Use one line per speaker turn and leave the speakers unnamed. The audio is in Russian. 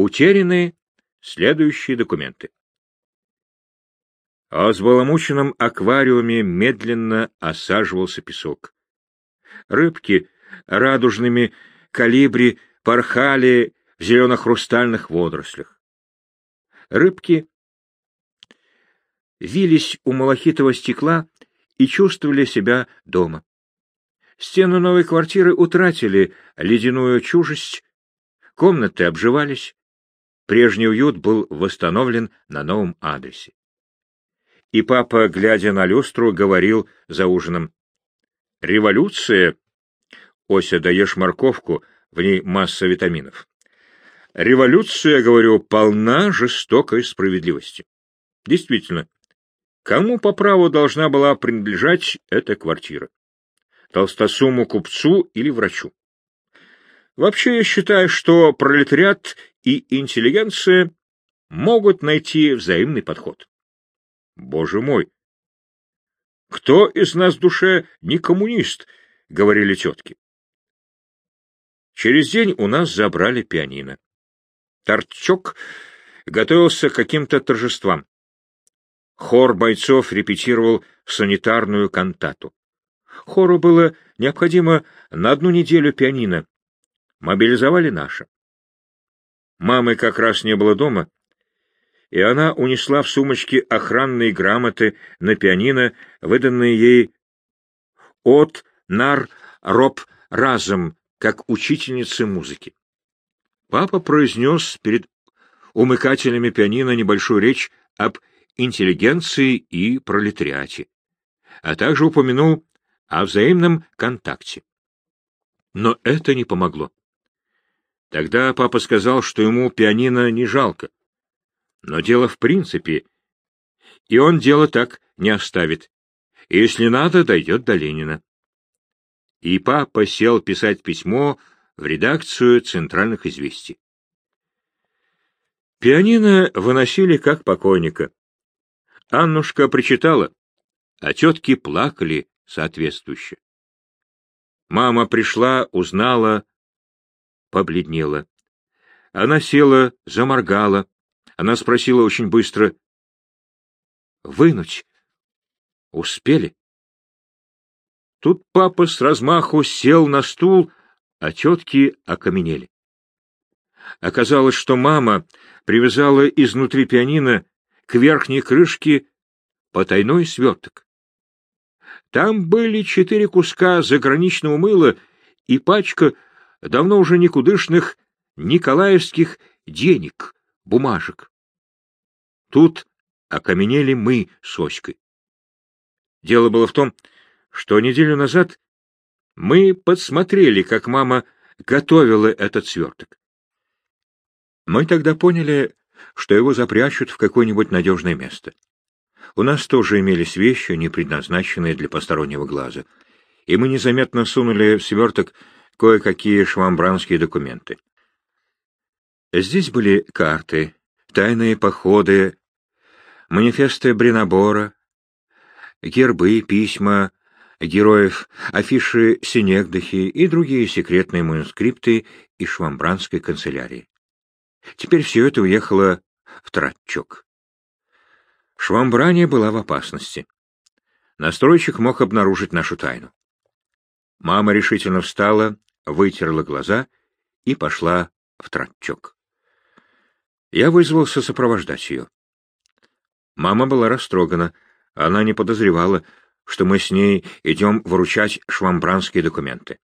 Утеряны следующие документы. А взбаламученном аквариуме медленно осаживался песок. Рыбки радужными калибри порхали в зелено-хрустальных водорослях. Рыбки вились у малахитового стекла и чувствовали себя дома. Стены новой квартиры утратили ледяную чужесть, комнаты обживались, прежний уют был восстановлен на новом адресе. И папа, глядя на люстру, говорил за ужином, «Революция...» Ося, даешь морковку, в ней масса витаминов. Революция, говорю, полна жестокой справедливости. Действительно, кому по праву должна была принадлежать эта квартира? толстосуму купцу или врачу. Вообще я считаю, что пролетариат и интеллигенция могут найти взаимный подход. Боже мой! Кто из нас в душе не коммунист, говорили тетки. Через день у нас забрали пианино. Торчок готовился к каким-то торжествам. Хор бойцов репетировал санитарную кантату. Хору было необходимо на одну неделю пианино. Мобилизовали наше. Мамы как раз не было дома, и она унесла в сумочке охранные грамоты на пианино, выданные ей от нар роб разом, как учительницы музыки. Папа произнес перед умыкателями пианино небольшую речь об интеллигенции и пролетариате, а также упомянул о взаимном контакте. Но это не помогло. Тогда папа сказал, что ему пианино не жалко. Но дело в принципе, и он дело так не оставит. Если надо, дойдет до Ленина. И папа сел писать письмо в редакцию «Центральных известий». Пианино выносили как покойника. Аннушка причитала, а тетки плакали соответствующе. Мама пришла, узнала, побледнела. Она села, заморгала. Она спросила очень быстро. — Вынуть? Успели? Тут папа с размаху сел на стул, а тетки окаменели. Оказалось, что мама привязала изнутри пианино к верхней крышке потайной сверток. Там были четыре куска заграничного мыла и пачка давно уже никудышных николаевских денег, бумажек. Тут окаменели мы с Оськой. Дело было в том, что неделю назад мы подсмотрели, как мама готовила этот сверток. Мы тогда поняли, что его запрячут в какое-нибудь надежное место. У нас тоже имелись вещи, не предназначенные для постороннего глаза, и мы незаметно сунули в сверток кое-какие швамбранские документы. Здесь были карты, тайные походы, манифесты Бринабора, гербы, письма героев, афиши Синегдахи и другие секретные манускрипты из швамбранской канцелярии. Теперь все это уехало в Тратчок. Швамбрания была в опасности. Настройщик мог обнаружить нашу тайну. Мама решительно встала, вытерла глаза и пошла в трактчок. Я вызвался сопровождать ее. Мама была растрогана. Она не подозревала, что мы с ней идем выручать швамбранские документы.